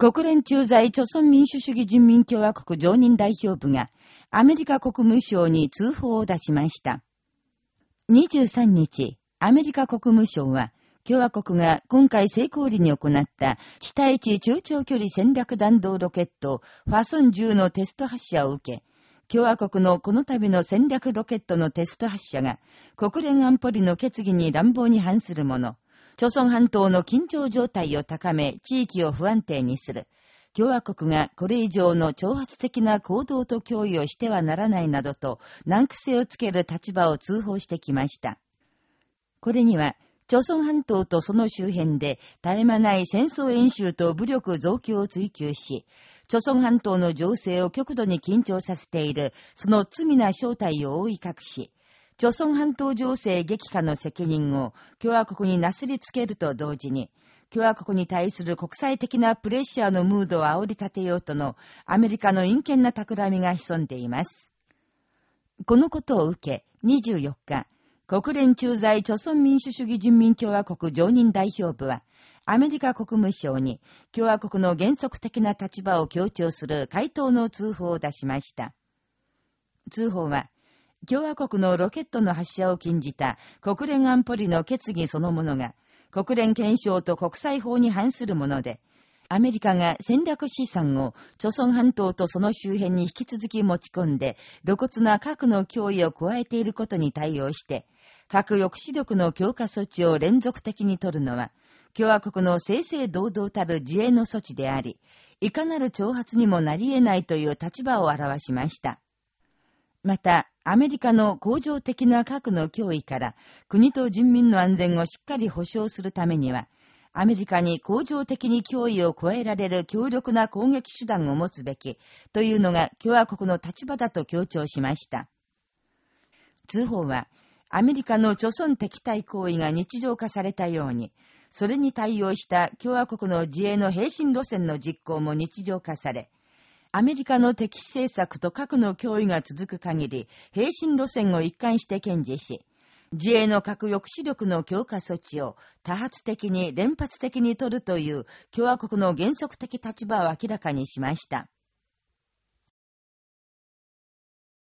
国連駐在朝鮮民主主義人民共和国常任代表部がアメリカ国務省に通報を出しました。23日、アメリカ国務省は、共和国が今回成功裏に行った地対地中長距離戦略弾道ロケットファソン10のテスト発射を受け、共和国のこの度の戦略ロケットのテスト発射が国連安保理の決議に乱暴に反するもの、朝鮮半島の緊張状態を高め、地域を不安定にする。共和国がこれ以上の挑発的な行動と脅威をしてはならないなどと難癖をつける立場を通報してきました。これには、朝鮮半島とその周辺で絶え間ない戦争演習と武力増強を追求し、朝鮮半島の情勢を極度に緊張させている、その罪な正体を覆い隠し、朝鮮半島情勢激化の責任を共和国になすりつけると同時に、共和国に対する国際的なプレッシャーのムードを煽り立てようとのアメリカの陰険な企みが潜んでいます。このことを受け、24日、国連駐在朝鮮民主主義人民共和国常任代表部は、アメリカ国務省に共和国の原則的な立場を強調する回答の通報を出しました。通報は、共和国のロケットの発射を禁じた国連安保理の決議そのものが、国連憲章と国際法に反するもので、アメリカが戦略資産を、朝鮮半島とその周辺に引き続き持ち込んで、露骨な核の脅威を加えていることに対応して、核抑止力の強化措置を連続的に取るのは、共和国の正々堂々たる自衛の措置であり、いかなる挑発にもなり得ないという立場を表しました。また、アメリカの恒常的な核の脅威から国と人民の安全をしっかり保障するためには、アメリカに恒常的に脅威を加えられる強力な攻撃手段を持つべきというのが共和国の立場だと強調しました。通報は、アメリカの貯村敵対行為が日常化されたように、それに対応した共和国の自衛の平身路線の実行も日常化され、アメリカの敵視政策と核の脅威が続く限り、平身路線を一貫して堅持し、自衛の核抑止力の強化措置を多発的に連発的に取るという共和国の原則的立場を明らかにしました。